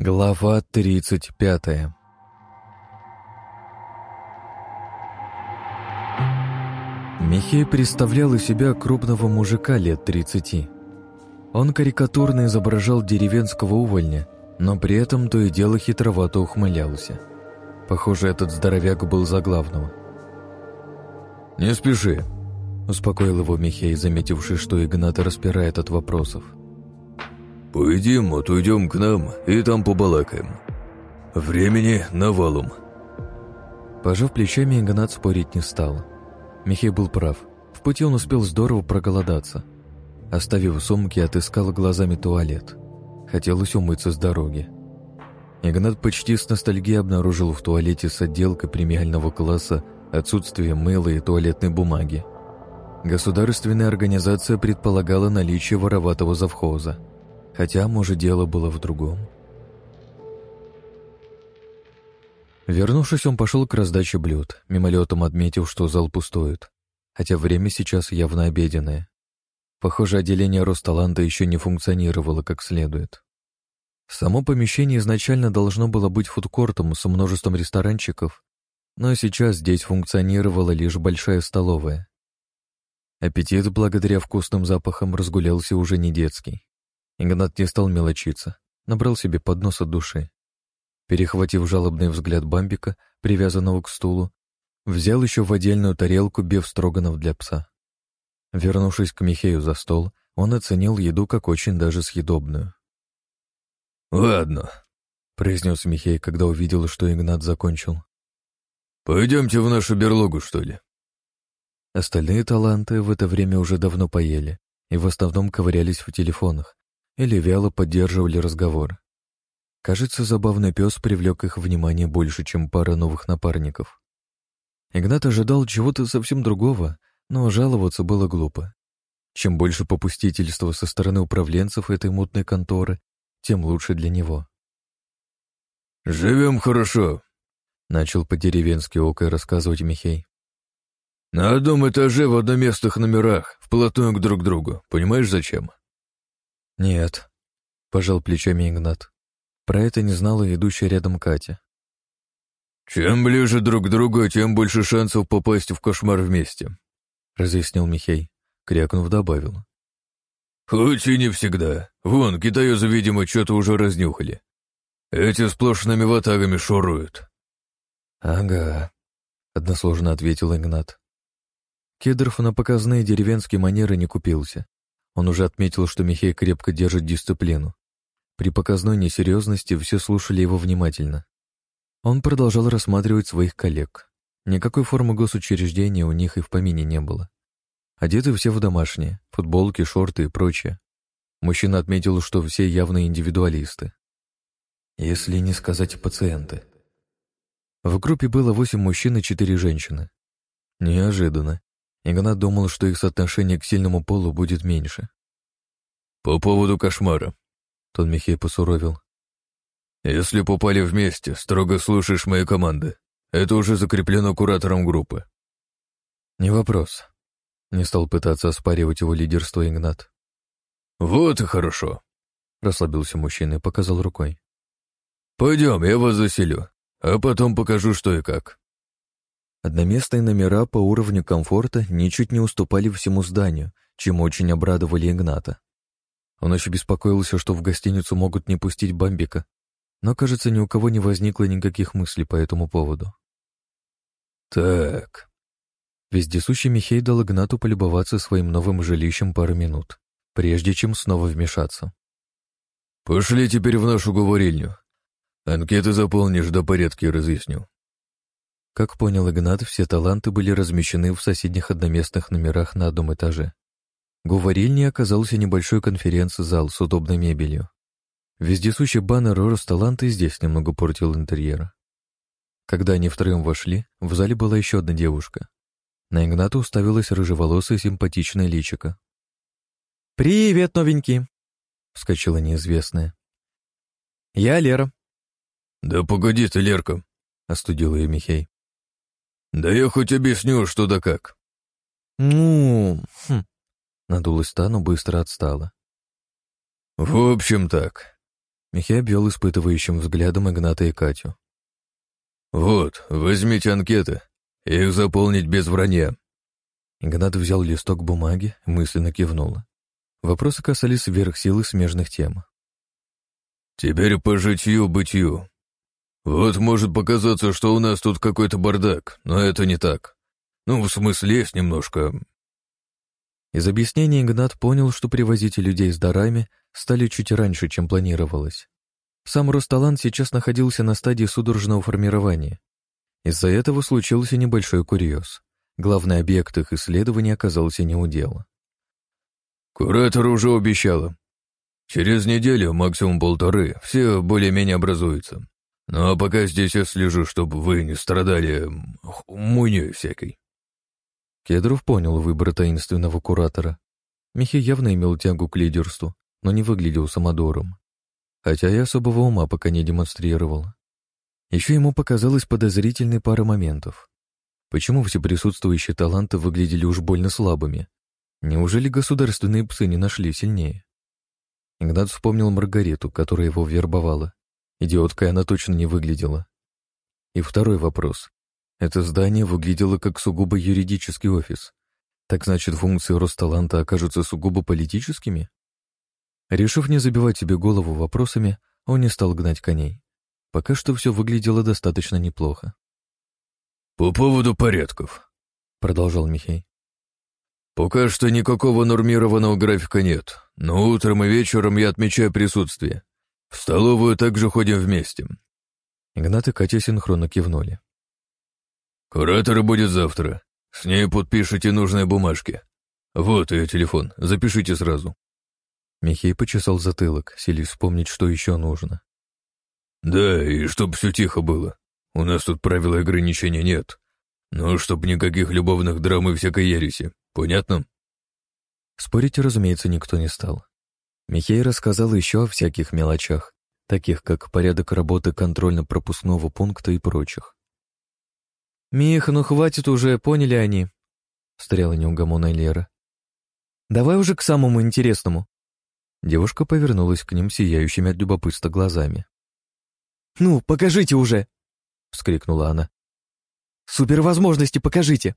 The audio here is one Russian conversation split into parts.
Глава 35 Михей представлял из себя крупного мужика лет 30. Он карикатурно изображал деревенского увольня, но при этом то и дело хитровато ухмылялся. Похоже, этот здоровяк был за главного. «Не спеши», — успокоил его Михей, заметивший, что Игната распирает от вопросов. «Поедим, отуйдем к нам и там побалакаем. Времени навалом». Пожав плечами, Игнат спорить не стал. Михей был прав. В пути он успел здорово проголодаться. Оставив сумки, отыскал глазами туалет. Хотелось умыться с дороги. Игнат почти с ностальгией обнаружил в туалете с отделкой премиального класса отсутствие мыла и туалетной бумаги. Государственная организация предполагала наличие вороватого завхоза. Хотя, может, дело было в другом. Вернувшись, он пошел к раздаче блюд, мимолетом отметив, что зал пустует, хотя время сейчас явно обеденное. Похоже, отделение Росталанта еще не функционировало как следует. Само помещение изначально должно было быть фудкортом с множеством ресторанчиков, но сейчас здесь функционировала лишь большая столовая. Аппетит благодаря вкусным запахам разгулялся уже не детский. Игнат не стал мелочиться, набрал себе поднос от души. Перехватив жалобный взгляд Бамбика, привязанного к стулу, взял еще в отдельную тарелку беф строганов для пса. Вернувшись к Михею за стол, он оценил еду как очень даже съедобную. «Ладно», — произнес Михей, когда увидел, что Игнат закончил. «Пойдемте в нашу берлогу, что ли?» Остальные таланты в это время уже давно поели и в основном ковырялись в телефонах, или вяло поддерживали разговор. Кажется, забавный пес привлек их внимание больше, чем пара новых напарников. Игнат ожидал чего-то совсем другого, но жаловаться было глупо. Чем больше попустительства со стороны управленцев этой мутной конторы, тем лучше для него. «Живем хорошо», — начал по-деревенски окой рассказывать Михей. «На одном этаже в одноместных номерах, вплотную к друг другу. Понимаешь, зачем?» «Нет», — пожал плечами Игнат. Про это не знала идущая рядом Катя. «Чем ближе друг к другу, тем больше шансов попасть в кошмар вместе», — разъяснил Михей. Крякнув, добавил. «Хоть и не всегда. Вон, китаёзы, видимо, что-то уже разнюхали. Эти сплошными ватагами шуруют». «Ага», — односложно ответил Игнат. Кедров на показные деревенские манеры не купился. Он уже отметил, что Михей крепко держит дисциплину. При показной несерьезности все слушали его внимательно. Он продолжал рассматривать своих коллег. Никакой формы госучреждения у них и в помине не было. Одеты все в домашнее, футболки, шорты и прочее. Мужчина отметил, что все явные индивидуалисты. Если не сказать пациенты. В группе было восемь мужчин и четыре женщины. Неожиданно. Игнат думал, что их соотношение к сильному полу будет меньше. «По поводу кошмара», — Тон Михей посуровил. «Если попали вместе, строго слушаешь мои команды. Это уже закреплено куратором группы». «Не вопрос», — не стал пытаться оспаривать его лидерство Игнат. «Вот и хорошо», — расслабился мужчина и показал рукой. «Пойдем, я вас заселю, а потом покажу, что и как». Одноместные номера по уровню комфорта ничуть не уступали всему зданию, чему очень обрадовали Игната. Он еще беспокоился, что в гостиницу могут не пустить Бамбика, но, кажется, ни у кого не возникло никаких мыслей по этому поводу. «Так...» Вездесущий Михей дал Игнату полюбоваться своим новым жилищем пару минут, прежде чем снова вмешаться. «Пошли теперь в нашу говорильню. Анкеты заполнишь, до порядки разъясню». Как понял Игнат, все таланты были размещены в соседних одноместных номерах на одном этаже. Говорильней оказался небольшой конференц-зал с удобной мебелью. Вездесущий баннер Росталанта и здесь немного портил интерьера. Когда они втроем вошли, в зале была еще одна девушка. На Игната уставилась рыжеволосая симпатичная личика. «Привет, новенький!» — вскочила неизвестная. «Я Лера». «Да погоди ты, Лерка!» — остудил ее Михей. «Да я хоть объясню, что да как». «Ну...» хм. Надулась та, но быстро отстала. «В общем так. Михей обвел испытывающим взглядом Игната и Катю. «Вот, возьмите анкеты. Их заполнить без вранья». Игнат взял листок бумаги, мысленно кивнул. Вопросы касались сверхсилы смежных тем. «Теперь по житью-бытию. Вот может показаться, что у нас тут какой-то бардак, но это не так. Ну, в смысле, есть немножко...» Из объяснения Игнат понял, что привозить людей с дарами стали чуть раньше, чем планировалось. Сам Росталан сейчас находился на стадии судорожного формирования. Из-за этого случился небольшой курьез. Главный объект их исследования оказался неудел. «Куратор уже обещала. Через неделю, максимум полторы, все более-менее образуются. Ну а пока здесь я слежу, чтобы вы не страдали муней всякой». Кедров понял выбор таинственного куратора. Михи явно имел тягу к лидерству, но не выглядел самодором. Хотя и особого ума пока не демонстрировал. Еще ему показалось подозрительной пара моментов. Почему все присутствующие таланты выглядели уж больно слабыми? Неужели государственные псы не нашли сильнее? Игнат вспомнил Маргариту, которая его вербовала. Идиоткой она точно не выглядела. И второй вопрос. Это здание выглядело как сугубо юридический офис. Так значит, функции Росталанта окажутся сугубо политическими? Решив не забивать себе голову вопросами, он не стал гнать коней. Пока что все выглядело достаточно неплохо. «По поводу порядков», — продолжал Михей. «Пока что никакого нормированного графика нет, но утром и вечером я отмечаю присутствие. В столовую также ходим вместе». Игнат и Катя синхронно кивнули. «Куратор будет завтра. С ней подпишите нужные бумажки. Вот ее телефон, запишите сразу». Михей почесал затылок, силясь вспомнить, что еще нужно. «Да, и чтоб все тихо было. У нас тут правил и ограничений нет. Но чтоб никаких любовных драм и всякой ереси. Понятно?» Спорить, разумеется, никто не стал. Михей рассказал еще о всяких мелочах, таких как порядок работы контрольно-пропускного пункта и прочих. «Мих, ну хватит уже, поняли они», — встряла неугомонная Лера. «Давай уже к самому интересному. Девушка повернулась к ним сияющими от любопытства глазами. «Ну, покажите уже!» — вскрикнула она. «Супервозможности покажите!»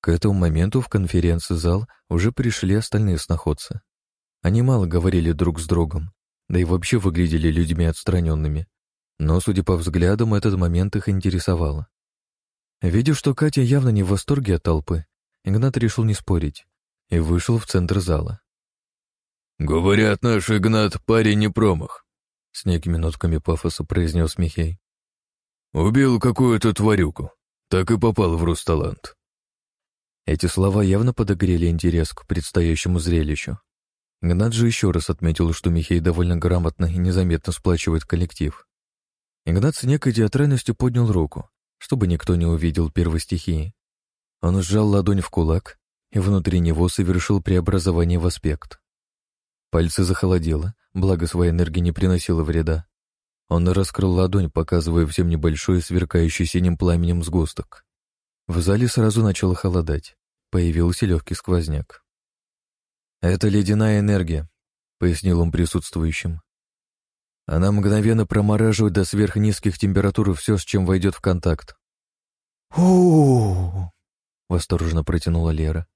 К этому моменту в конференц-зал уже пришли остальные сноходцы. Они мало говорили друг с другом, да и вообще выглядели людьми отстраненными. Но, судя по взглядам, этот момент их интересовало. Видя, что Катя явно не в восторге от толпы, Игнат решил не спорить и вышел в центр зала. «Говорят, наш Игнат парень не промах», — с некими нотками пафоса произнес Михей. «Убил какую-то тварюку, так и попал в Русталант». Эти слова явно подогрели интерес к предстоящему зрелищу. Игнат же еще раз отметил, что Михей довольно грамотно и незаметно сплачивает коллектив. Игнат с некой театральностью поднял руку, чтобы никто не увидел первой стихии. Он сжал ладонь в кулак и внутри него совершил преобразование в аспект. Пальцы захолодело, благо своей энергии не приносило вреда. Он раскрыл ладонь, показывая всем небольшой, сверкающий синим пламенем сгусток. В зале сразу начало холодать. Появился легкий сквозняк. «Это ледяная энергия», — пояснил он присутствующим. «Она мгновенно промораживает до сверхнизких температур все, с чем войдет в контакт». «У-у-у!» — восторженно протянула Лера.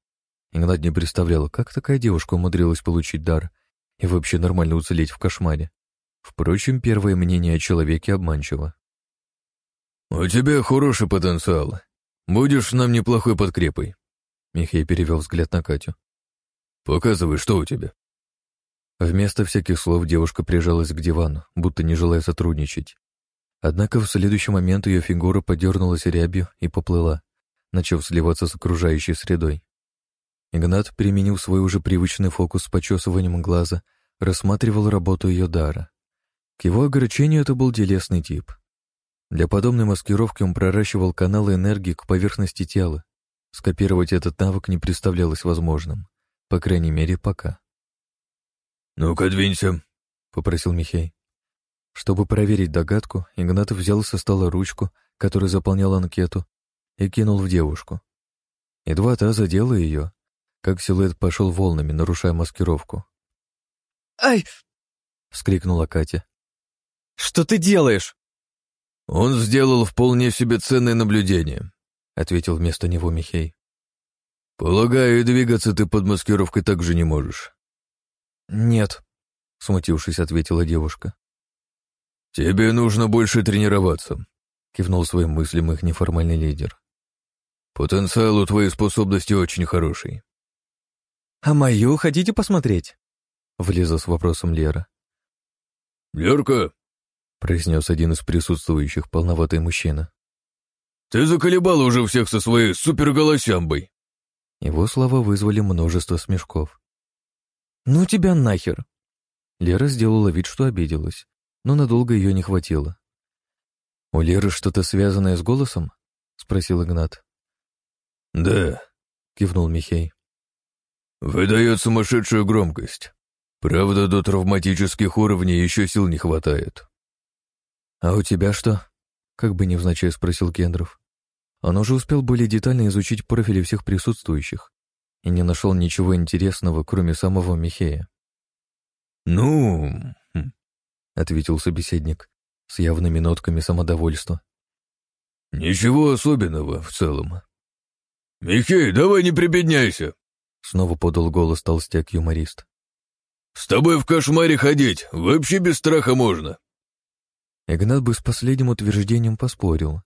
Игнат не представляла, как такая девушка умудрилась получить дар и вообще нормально уцелеть в кошмаре. Впрочем, первое мнение о человеке обманчиво. «У тебя хороший потенциал. Будешь нам неплохой подкрепой», — Михей перевел взгляд на Катю. «Показывай, что у тебя». Вместо всяких слов девушка прижалась к дивану, будто не желая сотрудничать. Однако в следующий момент ее фигура подернулась рябью и поплыла, начав сливаться с окружающей средой. Игнат, применил свой уже привычный фокус с почесыванием глаза, рассматривал работу ее дара. К его огорчению это был телесный тип. Для подобной маскировки он проращивал каналы энергии к поверхности тела. Скопировать этот навык не представлялось возможным. По крайней мере, пока. «Ну-ка, двинься», — попросил Михей. Чтобы проверить догадку, Игнат взял со стола ручку, которая заполняла анкету, и кинул в девушку. Едва та задела ее, как силуэт пошел волнами, нарушая маскировку. «Ай!» — вскрикнула Катя. Что ты делаешь?» «Он сделал вполне себе ценное наблюдение», — ответил вместо него Михей. «Полагаю, и двигаться ты под маскировкой также не можешь». «Нет», — смутившись, ответила девушка. «Тебе нужно больше тренироваться», — кивнул своим мыслям их неформальный лидер. «Потенциал у твоей способности очень хороший». «А мою хотите посмотреть?» — влезла с вопросом Лера. «Лерка», — произнес один из присутствующих, полноватый мужчина. «Ты заколебал уже всех со своей суперголосямбой!» Его слова вызвали множество смешков. «Ну тебя нахер!» Лера сделала вид, что обиделась, но надолго ее не хватило. «У Леры что-то связанное с голосом?» — спросил Игнат. «Да», — кивнул Михей. «Выдает сумасшедшую громкость. Правда, до травматических уровней еще сил не хватает». «А у тебя что?» — как бы невзначай спросил Кендров. Он уже успел более детально изучить профили всех присутствующих и не нашел ничего интересного, кроме самого Михея. «Ну...» хм», — ответил собеседник с явными нотками самодовольства. «Ничего особенного в целом». «Михей, давай не прибедняйся!» Снова подал голос толстяк-юморист. «С тобой в кошмаре ходить вообще без страха можно!» Игнат бы с последним утверждением поспорил.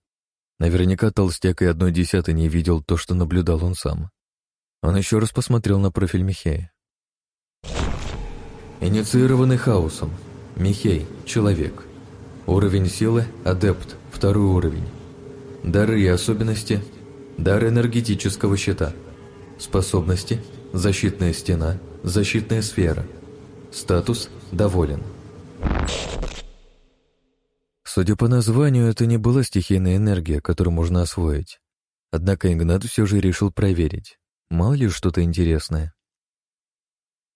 Наверняка толстяк и одной десятой не видел то, что наблюдал он сам. Он еще раз посмотрел на профиль Михея. Инициированный хаосом. Михей, человек. Уровень силы – адепт, второй уровень. Дары и особенности – дар энергетического щита. Способности – защитная стена, защитная сфера. Статус – доволен. Судя по названию, это не была стихийная энергия, которую можно освоить. Однако Игнат все же решил проверить. Мало ли что-то интересное.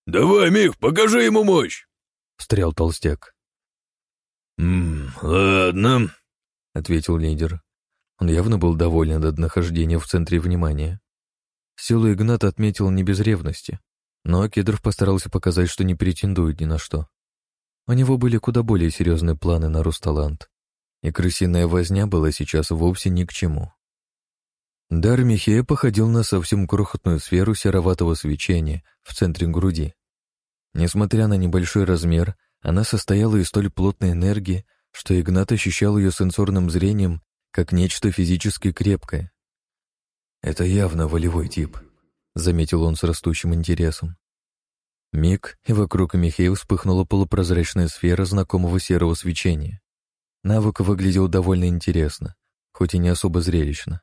«Давай, Мих, покажи ему мощь!» — встрял толстяк. «Ммм, ладно», — ответил лидер. Он явно был доволен от нахождения в центре внимания. Силу Игната отметил не без ревности, но Кедров постарался показать, что не претендует ни на что. У него были куда более серьезные планы на Русталант и крысиная возня была сейчас вовсе ни к чему. Дар Михея походил на совсем крохотную сферу сероватого свечения в центре груди. Несмотря на небольшой размер, она состояла из столь плотной энергии, что Игнат ощущал ее сенсорным зрением как нечто физически крепкое. «Это явно волевой тип», — заметил он с растущим интересом. Миг, и вокруг Михея вспыхнула полупрозрачная сфера знакомого серого свечения. Навык выглядел довольно интересно, хоть и не особо зрелищно.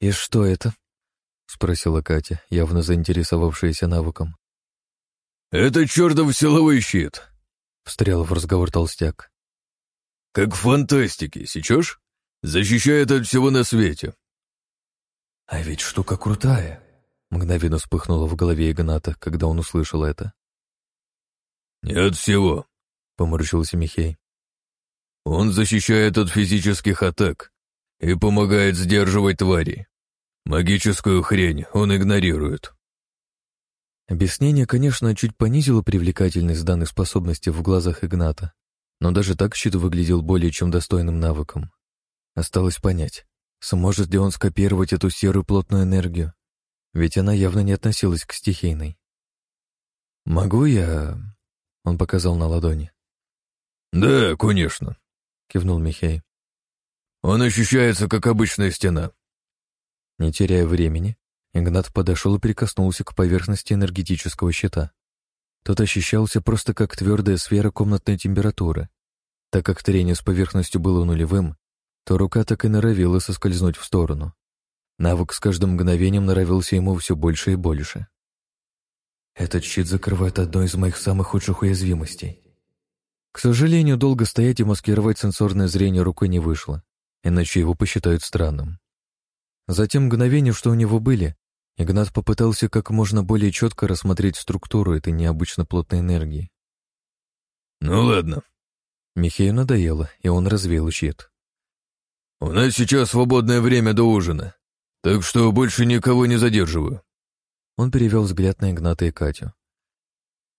«И что это?» — спросила Катя, явно заинтересовавшаяся навыком. «Это чертов силовой щит!» — встрял в разговор толстяк. «Как в фантастике, сечешь? Защищает от всего на свете». «А ведь штука крутая!» — мгновенно вспыхнуло в голове Игната, когда он услышал это. «Не от всего», — поморщился Михей. Он защищает от физических атак и помогает сдерживать твари. Магическую хрень он игнорирует. Объяснение, конечно, чуть понизило привлекательность данной способности в глазах Игната, но даже так щит выглядел более чем достойным навыком. Осталось понять, сможет ли он скопировать эту серую плотную энергию, ведь она явно не относилась к стихийной. «Могу я...» — он показал на ладони. «Да, конечно», — кивнул Михей. «Он ощущается, как обычная стена». Не теряя времени, Игнат подошел и прикоснулся к поверхности энергетического щита. Тот ощущался просто как твердая сфера комнатной температуры. Так как трение с поверхностью было нулевым, то рука так и норовила соскользнуть в сторону. Навык с каждым мгновением нравился ему все больше и больше. «Этот щит закрывает одно из моих самых худших уязвимостей», к сожалению, долго стоять и маскировать сенсорное зрение рукой не вышло, иначе его посчитают странным. За те мгновения, что у него были, Игнат попытался как можно более четко рассмотреть структуру этой необычно плотной энергии. «Ну ладно». Михею надоело, и он развеял щит. «У нас сейчас свободное время до ужина, так что больше никого не задерживаю». Он перевел взгляд на Игната и Катю.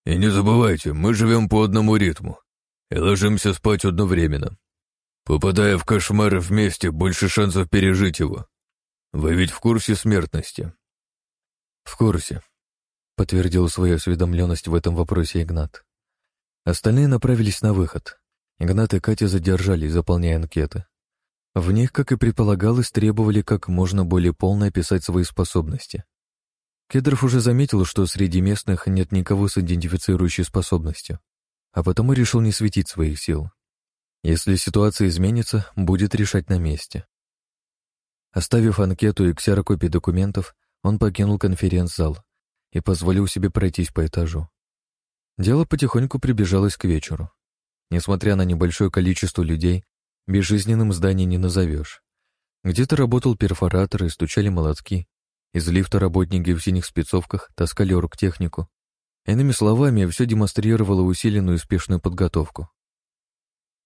«И не забывайте, мы живем по одному ритму. И ложимся спать одновременно. Попадая в кошмар вместе, больше шансов пережить его. Вы ведь в курсе смертности?» «В курсе», — подтвердил свою осведомленность в этом вопросе Игнат. Остальные направились на выход. Игнат и Катя задержались, заполняя анкеты. В них, как и предполагалось, требовали как можно более полно описать свои способности. Кедров уже заметил, что среди местных нет никого с идентифицирующей способностью, а потому решил не светить своих сил. Если ситуация изменится, будет решать на месте. Оставив анкету и ксерокопии документов, он покинул конференц-зал и позволил себе пройтись по этажу. Дело потихоньку приближалось к вечеру. Несмотря на небольшое количество людей, безжизненным здание не назовешь. Где-то работал перфоратор и стучали молотки. Из лифта работники в синих спецовках таскали оргтехнику. Иными словами, все демонстрировало усиленную и успешную подготовку.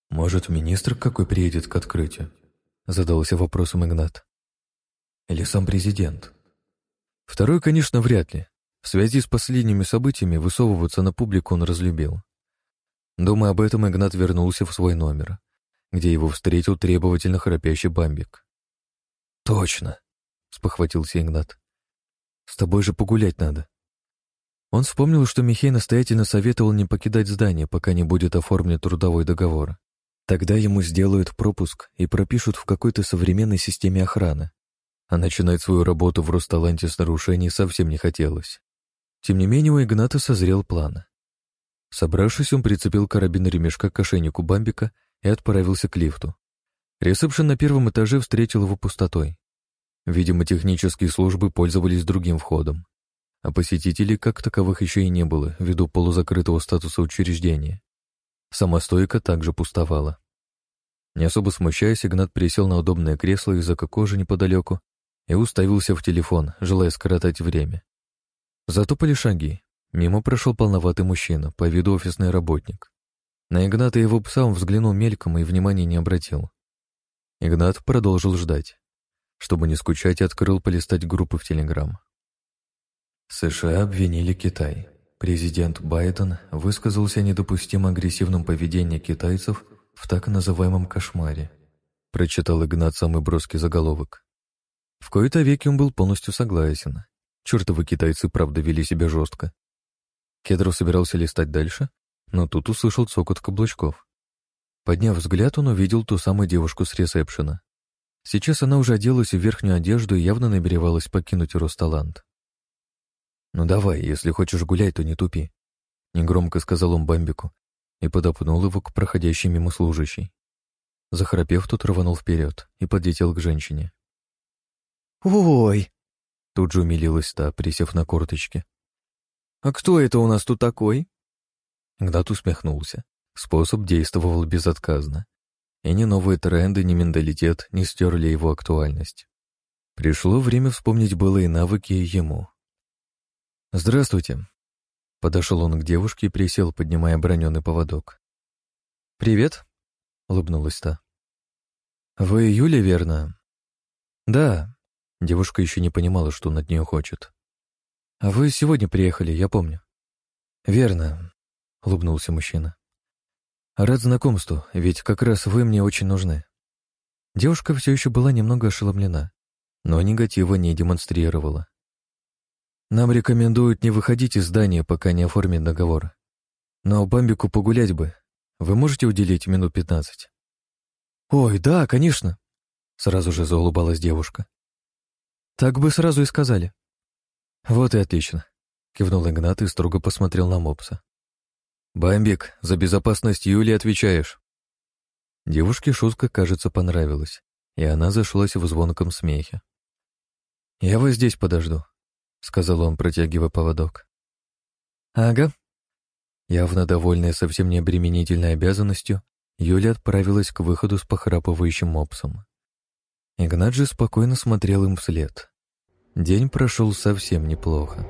«Может, министр какой приедет к открытию?» — задался вопросом Игнат. «Или сам президент?» Второй, конечно, вряд ли. В связи с последними событиями высовываться на публику он разлюбил. Думая об этом, Игнат вернулся в свой номер, где его встретил требовательно храпящий бамбик. «Точно!» — спохватился Игнат. «С тобой же погулять надо». Он вспомнил, что Михей настоятельно советовал не покидать здание, пока не будет оформлен трудовой договор. Тогда ему сделают пропуск и пропишут в какой-то современной системе охраны. А начинать свою работу в Росталанте с нарушений совсем не хотелось. Тем не менее, у Игната созрел план. Собравшись, он прицепил карабин ремешка к ошейнику Бамбика и отправился к лифту. Ресепшн на первом этаже встретил его пустотой. Видимо, технические службы пользовались другим входом, а посетителей как таковых еще и не было ввиду полузакрытого статуса учреждения. Сама стойка также пустовала. Не особо смущаясь, Игнат присел на удобное кресло из кожи неподалеку и уставился в телефон, желая скоротать время. Затопали шаги. Мимо прошел полноватый мужчина, по виду офисный работник. На Игната его пса взглянул мельком и внимания не обратил. Игнат продолжил ждать. Чтобы не скучать, открыл полистать группы в Телеграм. США обвинили Китай. Президент Байден высказался о недопустимо агрессивном поведении китайцев в так называемом кошмаре. Прочитал Игнат самый броский заголовок. В кои-то веки он был полностью согласен. Чертовы китайцы, правда, вели себя жестко. Кедров собирался листать дальше, но тут услышал цокот каблучков. Подняв взгляд, он увидел ту самую девушку с ресепшена. Сейчас она уже оделась в верхнюю одежду и явно намеревалась покинуть Росталант. «Ну давай, если хочешь гулять, то не тупи», — негромко сказал он Бамбику и подопнул его к проходящей мимо служащей. Захрапев, тот рванул вперед и подлетел к женщине. «Ой!» Тут же умилилась та, присев на корточки. «А кто это у нас тут такой?» Гнат усмехнулся. Способ действовал безотказно. И ни новые тренды, ни менталитет не стерли его актуальность. Пришло время вспомнить былые навыки ему. «Здравствуйте». Подошел он к девушке и присел, поднимая броненный поводок. «Привет», — улыбнулась та. «Вы Юля, верно?» «Да», Девушка еще не понимала, что он от нее хочет. «А вы сегодня приехали, я помню». «Верно», — улыбнулся мужчина. «Рад знакомству, ведь как раз вы мне очень нужны». Девушка все еще была немного ошеломлена, но негатива не демонстрировала. «Нам рекомендуют не выходить из здания, пока не оформит договор. Но Бамбику погулять бы. Вы можете уделить минут пятнадцать?» «Ой, да, конечно», — сразу же заулыбалась девушка. Так бы сразу и сказали. Вот и отлично. Кивнул Игнат и строго посмотрел на мопса. «Бамбик, за безопасность Юли отвечаешь». Девушке шутка, кажется, понравилась, и она зашлась в звонком смехе. «Я вас здесь подожду», — сказал он, протягивая поводок. «Ага». Явно довольная совсем необременительной обязанностью, Юля отправилась к выходу с похрапывающим мопсом. Игнат же спокойно смотрел им вслед. День прошел совсем неплохо.